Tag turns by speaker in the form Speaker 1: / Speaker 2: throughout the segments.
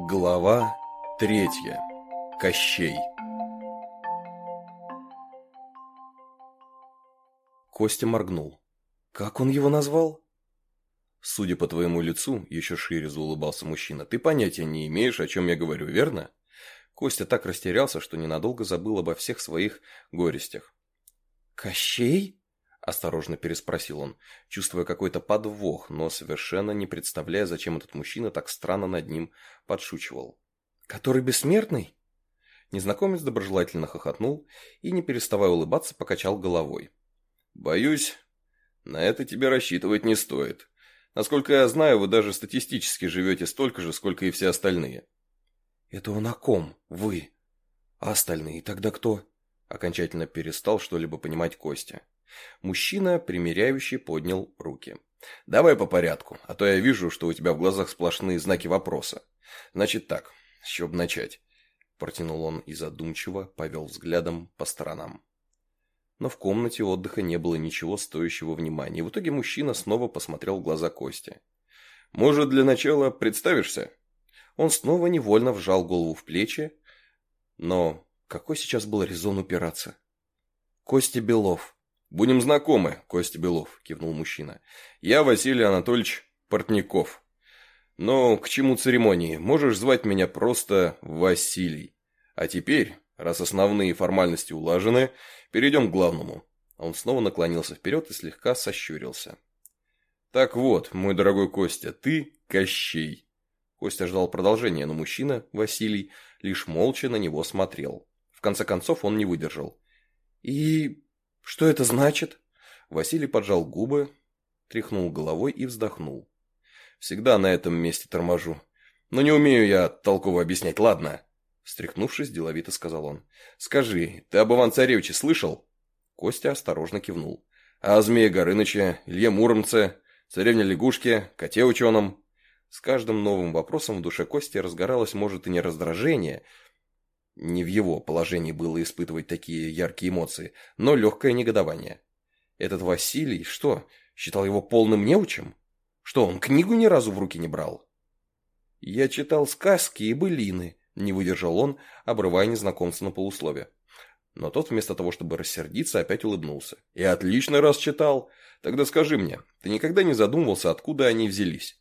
Speaker 1: Глава третья. Кощей. Костя моргнул. Как он его назвал? Судя по твоему лицу, еще шире заулыбался мужчина, ты понятия не имеешь, о чем я говорю, верно? Костя так растерялся, что ненадолго забыл обо всех своих горестях. «Кощей?» Осторожно переспросил он, чувствуя какой-то подвох, но совершенно не представляя, зачем этот мужчина так странно над ним подшучивал. «Который бессмертный?» Незнакомец доброжелательно хохотнул и, не переставая улыбаться, покачал головой. «Боюсь, на это тебе рассчитывать не стоит. Насколько я знаю, вы даже статистически живете столько же, сколько и все остальные».
Speaker 2: «Это он о ком? Вы? А остальные тогда кто?» Окончательно перестал что-либо понимать Костя.
Speaker 1: Мужчина, примиряющий, поднял руки. «Давай по порядку, а то я вижу, что у тебя в глазах сплошные знаки вопроса. Значит так, с начать?» Протянул он и задумчиво повел взглядом по сторонам. Но в комнате отдыха не было ничего стоящего внимания. В итоге мужчина снова посмотрел в глаза Кости. «Может, для начала представишься?» Он снова невольно вжал голову в плечи. Но какой сейчас был резон упираться? «Костя Белов», «Будем знакомы, Костя Белов», – кивнул мужчина. «Я Василий Анатольевич Портников. Но к чему церемонии? Можешь звать меня просто Василий. А теперь, раз основные формальности улажены, перейдем к главному». Он снова наклонился вперед и слегка сощурился. «Так вот, мой дорогой Костя, ты Кощей». Костя ждал продолжения, но мужчина, Василий, лишь молча на него смотрел. В конце концов он не выдержал. «И «Что это значит?» Василий поджал губы, тряхнул головой и вздохнул. «Всегда на этом месте торможу. Но не умею я толково объяснять, ладно?» Встряхнувшись, деловито сказал он. «Скажи, ты об Иван-Царевиче слышал?» Костя осторожно кивнул. «А о Змее Горыныче, Илье Муромце, царевне Лягушке, коте ученом?» С каждым новым вопросом в душе Кости разгоралось, может, и не раздражение, не в его положении было испытывать такие яркие эмоции, но легкое негодование. Этот Василий, что, считал его полным неучем? Что, он книгу ни разу в руки не брал? Я читал сказки и былины, не выдержал он, обрывая незнакомца на полуслове. Но тот вместо того, чтобы рассердиться, опять улыбнулся. «И отлично раз читал. Тогда скажи мне, ты никогда не задумывался, откуда они взялись?»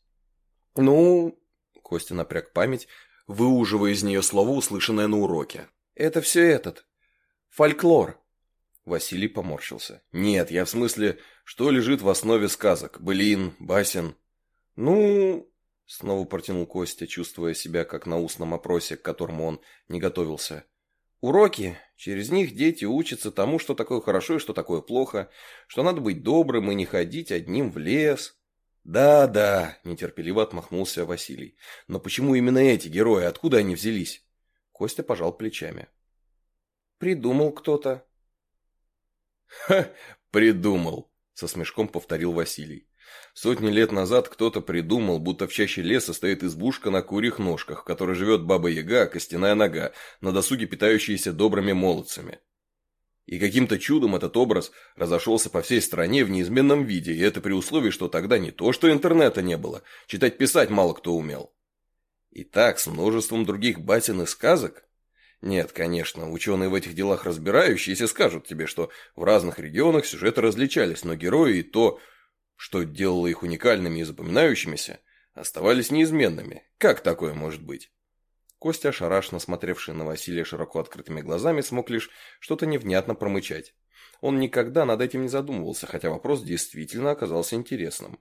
Speaker 1: «Ну...» Костя напряг память, выуживая из нее слово, услышанное на уроке. «Это все этот. Фольклор». Василий поморщился. «Нет, я в смысле, что лежит в основе сказок? Былин, басен?» «Ну...» Снова протянул Костя, чувствуя себя как на устном опросе, к которому он не готовился. «Уроки. Через них дети учатся тому, что такое хорошо и что такое плохо, что надо быть добрым и не ходить одним в лес, «Да, да», – нетерпеливо отмахнулся Василий. «Но почему именно эти герои? Откуда они взялись?» Костя пожал плечами. «Придумал кто-то».
Speaker 2: «Ха, придумал», – со смешком повторил Василий. «Сотни лет назад кто-то придумал, будто в чаще леса стоит избушка на курьих ножках, в которой живет баба-яга, а костяная нога, на досуге питающаяся добрыми молодцами. И каким-то чудом этот образ разошелся по всей стране в неизменном виде, и это при условии, что тогда не то, что интернета не было, читать-писать мало кто умел. И так, с множеством других батин и сказок? Нет, конечно, ученые в этих делах разбирающиеся скажут тебе, что в разных регионах сюжеты различались, но герои и то, что делало их уникальными и запоминающимися, оставались неизменными. Как такое может быть? Костя, ошарашенно смотревший на Василия широко открытыми глазами, смог лишь что-то невнятно промычать. Он никогда над этим не задумывался, хотя вопрос действительно оказался интересным.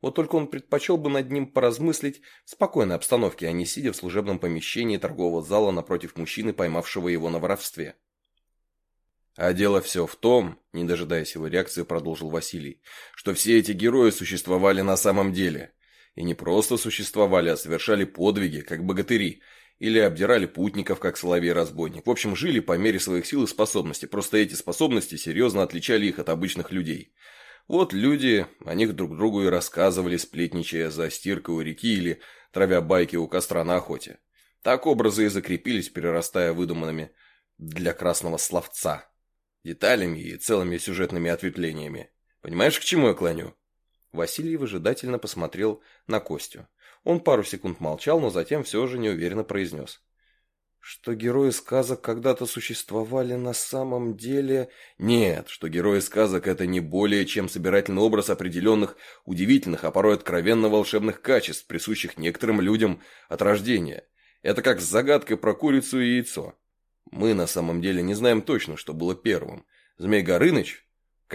Speaker 2: Вот только он предпочел бы над ним поразмыслить в спокойной обстановке, а не сидя в служебном помещении торгового зала напротив мужчины, поймавшего его на воровстве. А дело все в том, не дожидаясь его реакции, продолжил Василий, что все эти герои существовали на самом деле. И не просто существовали, а совершали подвиги, как богатыри, или обдирали путников, как соловей-разбойник. В общем, жили по мере своих сил и способностей. Просто эти способности серьезно отличали их от обычных людей. Вот люди о них друг другу и рассказывали, сплетничая за стиркой у реки или травя байки у костра на охоте. Так образы и закрепились, перерастая выдуманными для красного словца. Деталями и целыми сюжетными ответвлениями. Понимаешь, к чему я клоню? Василий выжидательно посмотрел на Костю.
Speaker 1: Он пару секунд молчал, но затем все же неуверенно произнес. Что герои сказок когда-то существовали на самом деле... Нет, что герои сказок это не более чем собирательный образ определенных удивительных, а порой откровенно волшебных качеств, присущих некоторым людям от рождения. Это как с загадкой про курицу и яйцо. Мы на самом деле не знаем точно, что было первым. Змей Горыныч,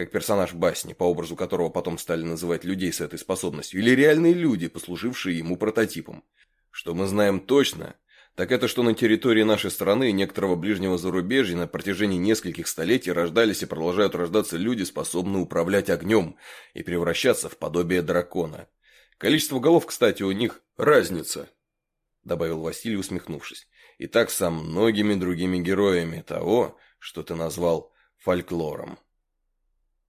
Speaker 1: как персонаж басни, по образу которого потом стали называть людей с этой способностью, или реальные люди, послужившие ему прототипом. Что мы знаем точно, так это что на территории нашей страны и некоторого ближнего зарубежья на протяжении нескольких столетий рождались и продолжают рождаться люди, способные управлять огнем и превращаться в подобие дракона. Количество голов, кстати, у них разница, добавил Василий, усмехнувшись. И так со многими другими героями того, что ты назвал фольклором.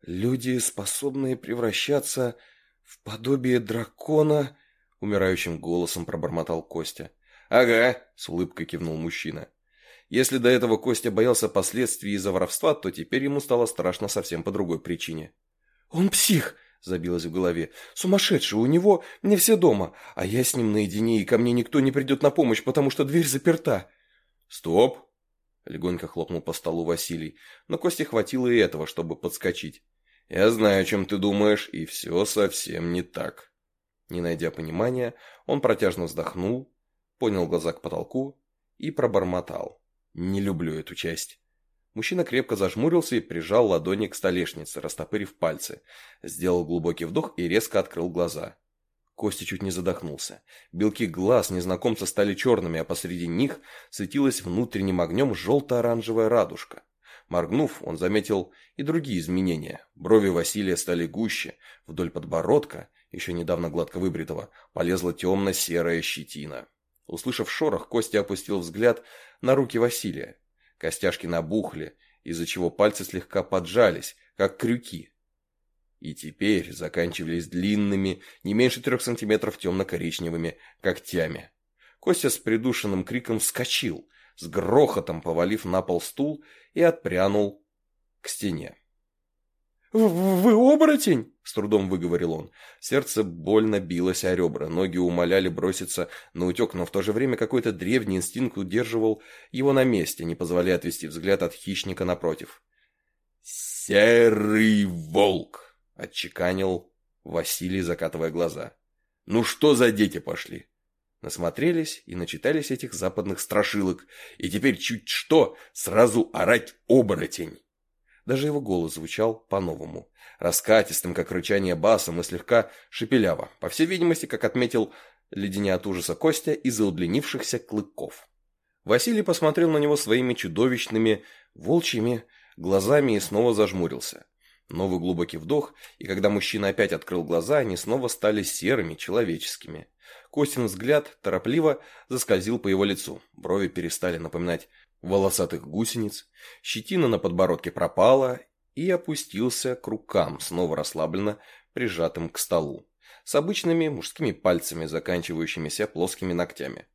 Speaker 1: «Люди, способные превращаться в подобие дракона?» — умирающим голосом пробормотал Костя.
Speaker 2: «Ага», — с улыбкой кивнул мужчина. Если до этого Костя боялся последствий из-за воровства, то теперь ему стало страшно совсем по другой причине.
Speaker 1: «Он псих!» — забилось в голове. «Сумасшедший! У него не все дома, а я с ним наедине, и ко мне никто не придет на помощь, потому что дверь заперта!»
Speaker 2: «Стоп!» Легонько хлопнул по столу Василий, но Косте хватило и этого, чтобы подскочить. «Я знаю, о чем ты думаешь, и все совсем не так». Не найдя понимания, он протяжно вздохнул, поднял глаза к потолку и пробормотал. «Не люблю эту часть». Мужчина крепко зажмурился и прижал ладони к столешнице, растопырив пальцы. Сделал глубокий вдох и резко открыл глаза. Костя чуть не задохнулся. Белки глаз незнакомца стали черными, а посреди них светилась внутренним огнем желто-оранжевая радужка. Моргнув, он заметил и другие изменения. Брови Василия стали гуще, вдоль подбородка, еще недавно гладко выбритого, полезла темно-серая щетина. Услышав шорох, Костя опустил взгляд на руки Василия. Костяшки набухли, из-за чего пальцы слегка поджались, как крюки и теперь заканчивались длинными, не меньше трех сантиметров темно-коричневыми когтями. Костя с придушенным криком вскочил, с грохотом повалив на пол стул и отпрянул к стене.
Speaker 1: «Вы оборотень?»
Speaker 2: — с трудом выговорил он. Сердце больно билось о ребра, ноги умоляли броситься на утек, но в то же время какой-то древний инстинкт удерживал его на месте, не позволяя отвести взгляд от хищника напротив. «Серый волк!» Отчеканил Василий, закатывая глаза. «Ну что за дети пошли?» Насмотрелись и начитались этих западных страшилок, и теперь чуть что сразу орать оборотень. Даже его голос звучал по-новому, раскатистым, как рычание басом, и слегка шепеляво, по всей видимости, как отметил леденя от ужаса Костя из-за удлинившихся клыков. Василий посмотрел на него своими чудовищными, волчьими глазами и снова зажмурился. Новый глубокий вдох, и когда мужчина опять открыл глаза, они снова стали серыми, человеческими. Костин взгляд торопливо заскользил по его лицу. Брови перестали напоминать волосатых гусениц, щетина на подбородке пропала и опустился к рукам, снова расслабленно прижатым к столу, с обычными мужскими пальцами, заканчивающимися плоскими ногтями.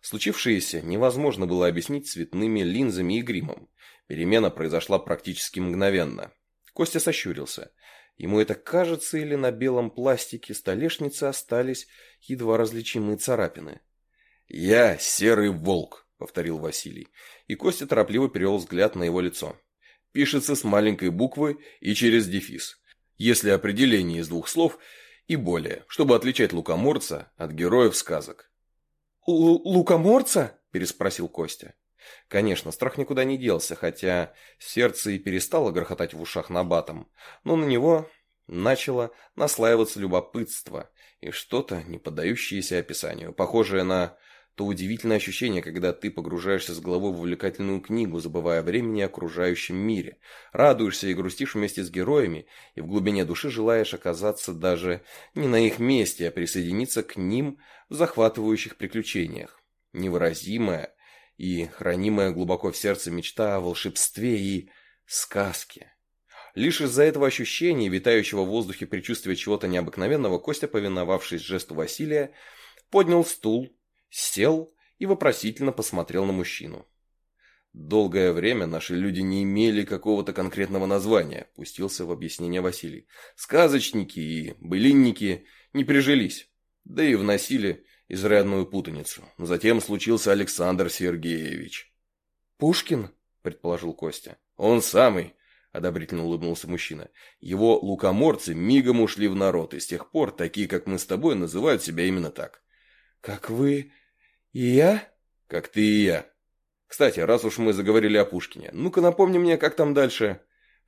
Speaker 2: Случившееся невозможно было объяснить цветными линзами и гримом. Перемена произошла практически мгновенно. Костя сощурился. Ему это кажется, или на белом пластике столешницы остались едва различимые царапины. «Я серый волк», — повторил Василий, и Костя торопливо перевел взгляд на его лицо. «Пишется с маленькой буквы и через дефис. Если определение из двух слов и более, чтобы отличать лукоморца от героев сказок».
Speaker 1: «Лукоморца?» – переспросил Костя.
Speaker 2: Конечно, страх никуда не делся, хотя сердце и перестало грохотать в ушах набатом, но на него начало наслаиваться любопытство и что-то, не поддающееся описанию, похожее на то удивительное ощущение, когда ты погружаешься с головой в увлекательную книгу, забывая о времени и окружающем мире, радуешься и грустишь вместе с героями, и в глубине души желаешь оказаться даже не на их месте, а присоединиться к ним в захватывающих приключениях. Невыразимое, и хранимая глубоко в сердце мечта о волшебстве и сказке. Лишь из-за этого ощущения, витающего в воздухе предчувствия чего-то необыкновенного, Костя, повиновавшись жесту Василия, поднял стул, сел и вопросительно посмотрел на мужчину. Долгое время наши люди не имели какого-то конкретного названия, пустился в объяснение Василий. Сказочники и былинники не прижились, да и вносили изрядную путаницу. Затем случился Александр Сергеевич.
Speaker 1: «Пушкин?» – предположил Костя.
Speaker 2: «Он самый», – одобрительно улыбнулся мужчина. «Его лукоморцы мигом ушли в народ, и с тех пор такие, как мы с тобой, называют себя именно так».
Speaker 1: «Как вы и я?»
Speaker 2: «Как ты и я. Кстати, раз уж мы заговорили о Пушкине, ну-ка напомни мне, как там дальше?»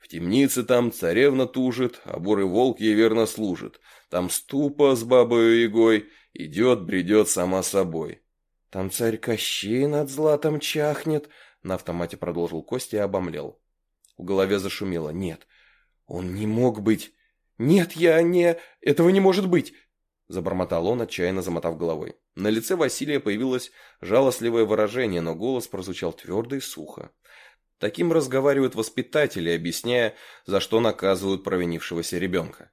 Speaker 2: В темнице там царевна тужит, а бурый волк ей верно служит. Там ступа с бабою егой, идет, бредет сама собой.
Speaker 1: Там царь Кощей над златом чахнет, на автомате продолжил Костя и обомлел. В голове зашумело. Нет, он не мог быть. Нет, я не... Этого не может быть. Забормотал он, отчаянно замотав головой. На лице Василия появилось жалостливое выражение, но голос прозвучал твердо и сухо. Таким разговаривают воспитатели, объясняя, за что наказывают провинившегося ребенка.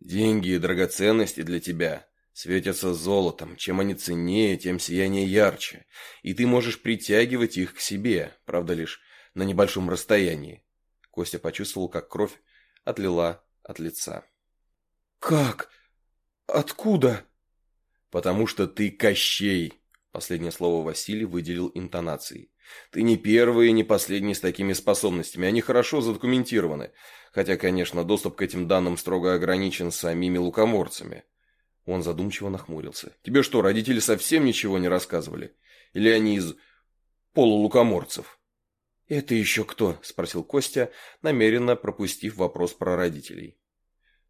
Speaker 1: Деньги и драгоценности для тебя светятся золотом. Чем они ценнее, тем сияние ярче. И ты можешь притягивать их к себе, правда лишь на небольшом расстоянии. Костя почувствовал, как кровь отлила от лица. «Как? Откуда?»
Speaker 2: «Потому что ты Кощей!» Последнее слово Василий выделил интонацией. Ты не первый и не последний с такими способностями, они хорошо задокументированы. Хотя, конечно, доступ к этим данным строго ограничен самими лукоморцами. Он задумчиво нахмурился. Тебе что, родители совсем ничего не рассказывали? Или они из полулукоморцев?
Speaker 1: «Это еще кто?» – спросил Костя, намеренно пропустив вопрос про родителей.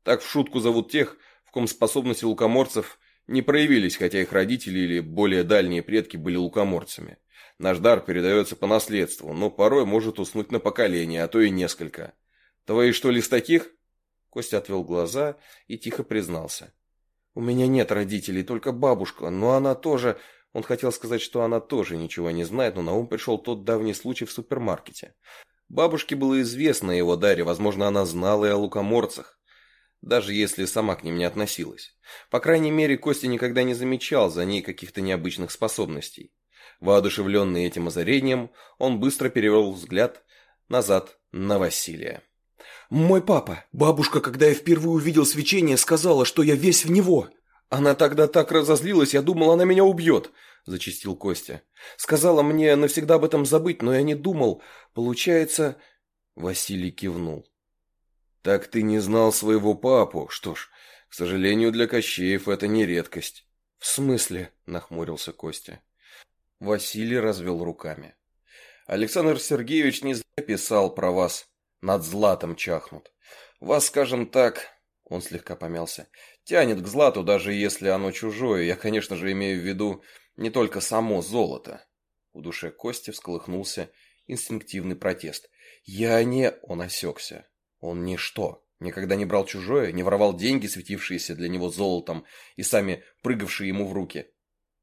Speaker 2: Так в шутку зовут тех, в ком способности лукоморцев не проявились, хотя их родители или более дальние предки были лукоморцами. Наш дар передается по наследству, но порой может уснуть на поколение, а то и несколько. Твои что ли с таких? Костя отвел глаза и тихо признался.
Speaker 1: У меня нет родителей, только бабушка, но она тоже... Он хотел сказать, что она тоже ничего не знает, но на ум пришел тот давний случай в супермаркете. Бабушке было известно о его даре, возможно, она знала и о лукоморцах, даже если сама к ним не относилась. По крайней мере, Костя никогда не замечал за ней каких-то необычных способностей. Воодушевленный этим озарением, он быстро перевел взгляд назад на Василия. «Мой папа, бабушка, когда я впервые увидел свечение, сказала, что я весь в него. Она тогда так разозлилась, я думал, она меня убьет», – зачистил Костя. «Сказала мне навсегда об этом забыть, но я не думал. Получается...» Василий кивнул.
Speaker 2: «Так ты не знал своего папу? Что ж, к сожалению, для Кощеев это не редкость».
Speaker 1: «В смысле?» – нахмурился Костя. Василий развел руками. Александр Сергеевич не зря писал про вас. Над златом чахнут. Вас, скажем так, он слегка помялся, тянет к злату, даже если оно чужое. Я, конечно же, имею в виду не только само золото. В душе Кости всколыхнулся инстинктивный протест. Я не... Он осекся. Он ничто. Никогда не брал чужое, не воровал деньги, светившиеся для него золотом и сами прыгавшие ему в руки.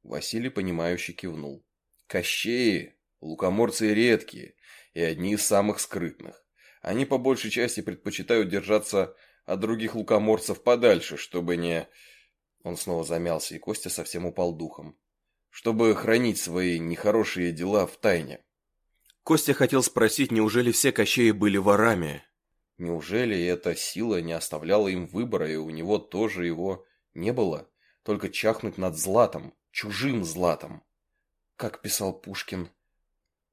Speaker 1: Василий, понимающе кивнул. Кощеи, лукоморцы редкие и одни из самых скрытных. Они по большей части предпочитают держаться от других лукоморцев подальше, чтобы не... Он снова замялся, и Костя совсем упал духом. Чтобы хранить свои нехорошие дела в тайне. Костя хотел спросить, неужели все Кощеи были ворами? Неужели эта сила не оставляла им выбора, и у него тоже его не было? Только чахнуть над златом, чужим златом, как писал Пушкин.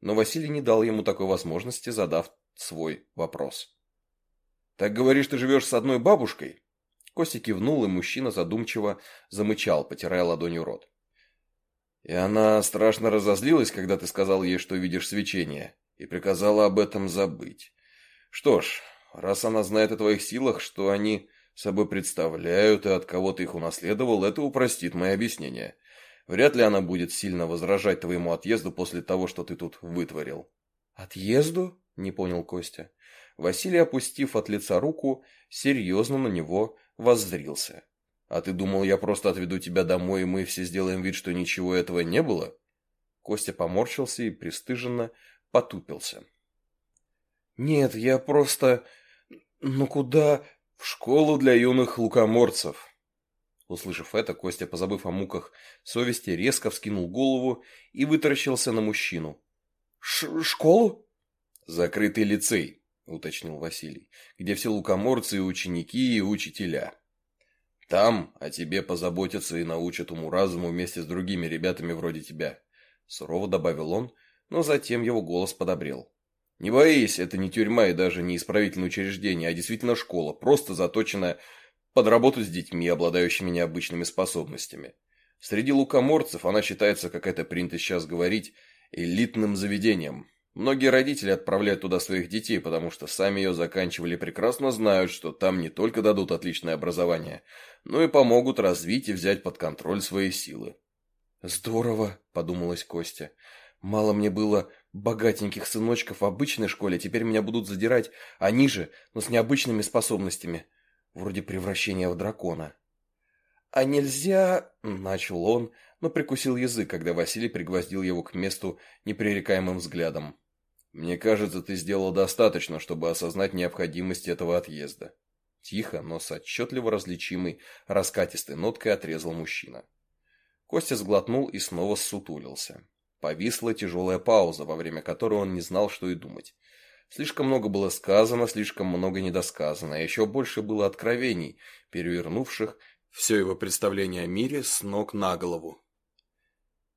Speaker 1: Но Василий не дал ему такой возможности, задав свой вопрос. «Так говоришь, ты живешь с одной бабушкой?» Костя кивнул, и мужчина задумчиво замычал, потирая ладонью рот. «И она страшно разозлилась, когда ты сказал ей, что видишь свечение, и приказала об этом забыть. Что ж, раз она знает о твоих силах, что они собой представляют и от кого ты их унаследовал, это упростит мои объяснения. Вряд ли она будет сильно возражать твоему отъезду после того, что ты тут вытворил. Отъезду? Не понял Костя. Василий, опустив от лица руку, серьезно на него воззрился. А ты думал, я просто отведу тебя домой, и мы все сделаем вид, что ничего этого не было? Костя поморщился и пристыженно потупился. Нет, я просто... Ну куда? В школу для юных лукоморцев. Услышав это, Костя, позабыв о муках совести, резко вскинул голову и вытаращился на мужчину. Ш «Школу?» «Закрытый лицей», — уточнил Василий, «где все лукоморцы и ученики, и учителя». Там о тебе позаботятся и научат уму-разуму вместе с другими ребятами вроде тебя», — сурово добавил он, но затем его голос подобрел. «Не боись, это не тюрьма и даже не исправительное учреждение, а действительно школа, просто заточенная под работу с детьми, обладающими необычными способностями. Среди лукоморцев она считается, как это принято сейчас говорить, элитным заведением. Многие родители отправляют туда своих детей, потому что сами ее заканчивали прекрасно знают, что там не только дадут отличное образование, но и помогут развить и взять под контроль свои силы.
Speaker 2: «Здорово», — подумалась Костя. «Мало мне было богатеньких сыночков в обычной школе, теперь меня будут задирать они же, но с необычными способностями, вроде превращения в дракона». «А нельзя...» — начал он, но прикусил язык, когда Василий пригвоздил его к месту непререкаемым взглядом.
Speaker 1: «Мне кажется, ты сделал достаточно, чтобы осознать необходимость этого отъезда».
Speaker 2: Тихо, но с отчетливо различимой раскатистой ноткой отрезал мужчина. Костя сглотнул и снова ссутулился. Повисла тяжелая пауза, во время которой он не знал, что и думать. Слишком много было сказано, слишком много недосказано, а еще больше было откровений, перевернувших все его представление о мире с ног на голову.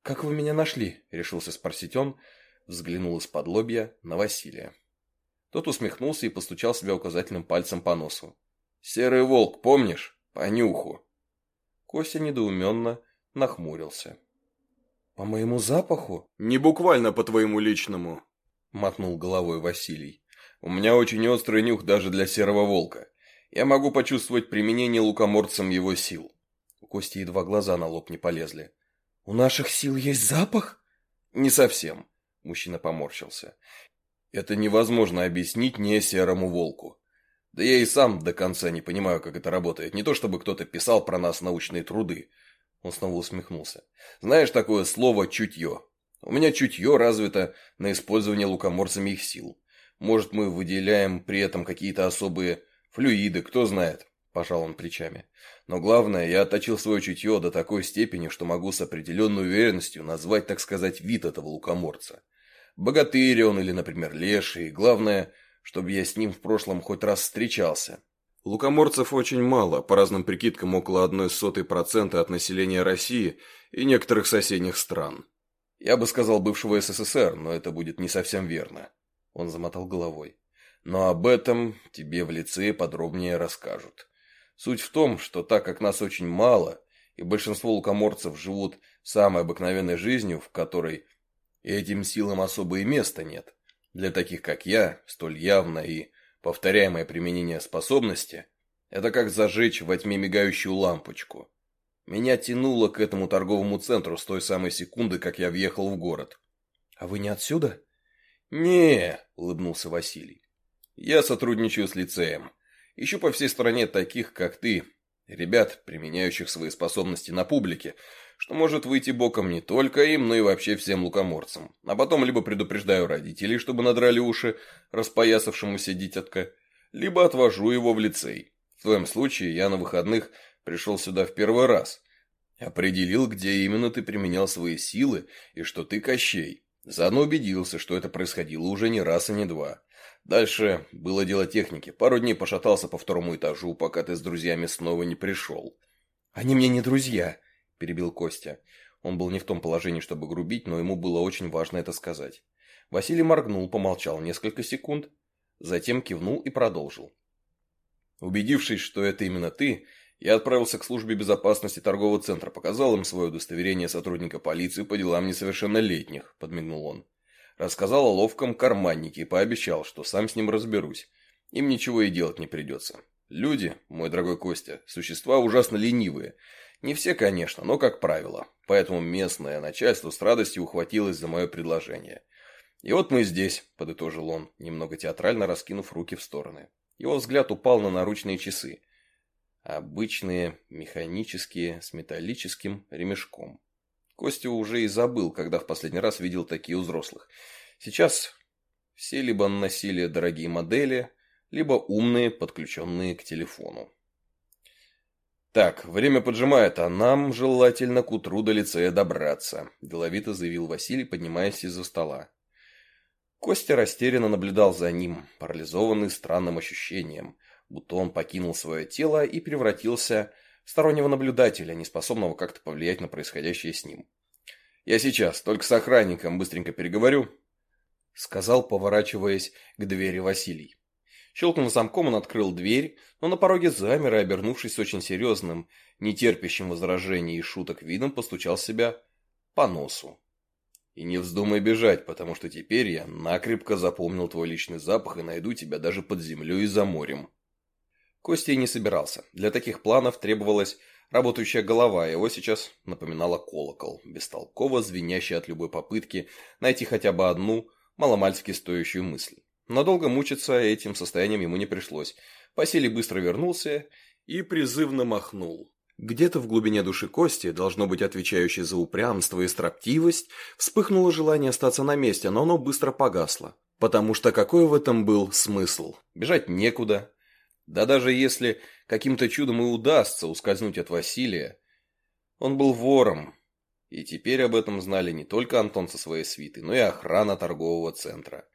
Speaker 2: «Как вы меня нашли?» — решился спросить он, взглянул из-под лобья на Василия. Тот усмехнулся и постучал себя указательным пальцем по носу.
Speaker 1: «Серый волк, помнишь? По нюху».
Speaker 2: Костя недоуменно нахмурился. «По моему запаху?»
Speaker 1: «Не буквально по твоему личному», — мотнул головой Василий. «У меня очень острый нюх даже для серого волка. Я могу почувствовать применение лукоморцем его сил».
Speaker 2: У Кости едва глаза на лоб не полезли. «У наших сил есть запах?»
Speaker 1: «Не совсем», — мужчина поморщился. «Это невозможно объяснить не серому волку. Да я и сам до конца не понимаю, как это работает. Не то чтобы кто-то писал про нас научные труды». Он снова усмехнулся. «Знаешь такое слово «чутье»? У меня чутье развито на использование лукоморцами их сил. Может, мы выделяем при этом какие-то особые флюиды, кто знает пожал он плечами. Но главное, я отточил свое чутье до такой степени, что могу с определенной уверенностью назвать, так сказать, вид этого лукоморца. Богатырь он или, например, леший. Главное, чтобы я с ним в прошлом хоть раз встречался. Лукоморцев очень мало, по разным прикидкам около одной сотой процента от населения России и некоторых соседних стран. Я бы сказал бывшего СССР, но это будет не совсем верно. Он замотал головой. Но об этом тебе в лице подробнее расскажут. Суть в том, что так как нас очень мало, и большинство лукоморцев живут самой обыкновенной жизнью, в которой этим силам особо и места нет, для таких как я, столь явное и повторяемое применение способности – это как зажечь во тьме мигающую лампочку. Меня тянуло к этому торговому центру с той самой секунды, как я въехал в город.
Speaker 2: «А вы не отсюда?»
Speaker 1: «Не», – улыбнулся Василий. «Я сотрудничаю с лицеем. Ищу по всей стране таких, как ты, ребят, применяющих свои способности на публике, что может выйти боком не только им, но и вообще всем лукоморцам. А потом либо предупреждаю родителей, чтобы надрали уши распоясавшемуся дитятка, либо отвожу его в лицей. В твоем случае я на выходных пришел сюда в первый раз. Определил, где именно ты применял свои силы и что ты Кощей. Заодно убедился, что это происходило уже не раз и не два. Дальше было дело техники. Пару дней пошатался по второму этажу, пока ты с друзьями снова не пришел.
Speaker 2: «Они мне не друзья», – перебил Костя. Он был не в том положении, чтобы грубить, но ему было очень важно это сказать. Василий моргнул, помолчал несколько секунд, затем кивнул и продолжил.
Speaker 1: Убедившись, что это именно ты, я отправился к службе безопасности торгового центра, показал им свое удостоверение сотрудника полиции по делам несовершеннолетних, подмигнул он. Рассказал о ловком карманнике и пообещал, что сам с ним разберусь. Им ничего и делать не придется. Люди, мой дорогой Костя, существа ужасно ленивые. Не все, конечно, но как правило. Поэтому местное начальство с радостью ухватилось за мое предложение. И вот мы здесь, подытожил он, немного театрально раскинув руки в стороны. Его взгляд упал на наручные часы. Обычные, механические, с металлическим ремешком. Костя уже и забыл, когда в последний раз видел такие у взрослых. Сейчас все либо носили дорогие модели, либо умные, подключенные к телефону. «Так, время поджимает, а нам желательно к утру до лицея добраться», – деловито заявил Василий, поднимаясь из-за стола. Костя растерянно наблюдал за ним, парализованный странным ощущением, будто он покинул свое тело и превратился стороннего наблюдателя, не способного как-то повлиять на происходящее с ним. «Я сейчас, только с охранником быстренько переговорю», — сказал, поворачиваясь к двери Василий. Щелкнув замком, он открыл дверь, но на пороге замер и, обернувшись очень серьезным, нетерпящим возражений и шуток видом, постучал себя по носу. И не вздумай бежать, потому что теперь я накрепко запомнил твой личный запах и найду тебя даже под землей и за морем. Костя не собирался. Для таких планов требовалась работающая голова, его сейчас напоминала колокол, бестолково звенящий от любой попытки найти хотя бы одну маломальски стоящую мысль. Но долго мучиться этим состоянием ему не пришлось. Василий быстро вернулся и призывно махнул. Где-то в глубине души Кости, должно быть отвечающей за упрямство и строптивость, вспыхнуло желание остаться на месте, но оно быстро погасло. Потому что какой в этом был смысл? Бежать некуда. Да даже если каким-то чудом и удастся ускользнуть от Василия, он был вором. И теперь об этом знали не только Антон со своей свитой, но и охрана торгового центра.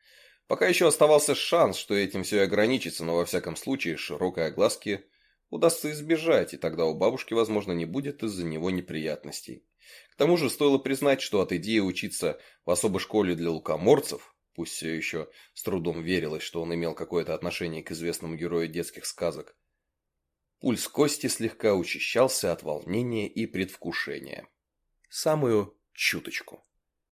Speaker 1: Пока еще оставался шанс, что этим все и ограничится, но во всяком случае широкой огласки удастся избежать, и тогда у бабушки, возможно, не будет из-за него неприятностей. К тому же стоило признать, что от идеи учиться в особой школе для лукоморцев, пусть все еще с трудом верилось, что он имел какое-то отношение к известному герою детских сказок, пульс Кости слегка учащался от волнения и предвкушения. Самую чуточку.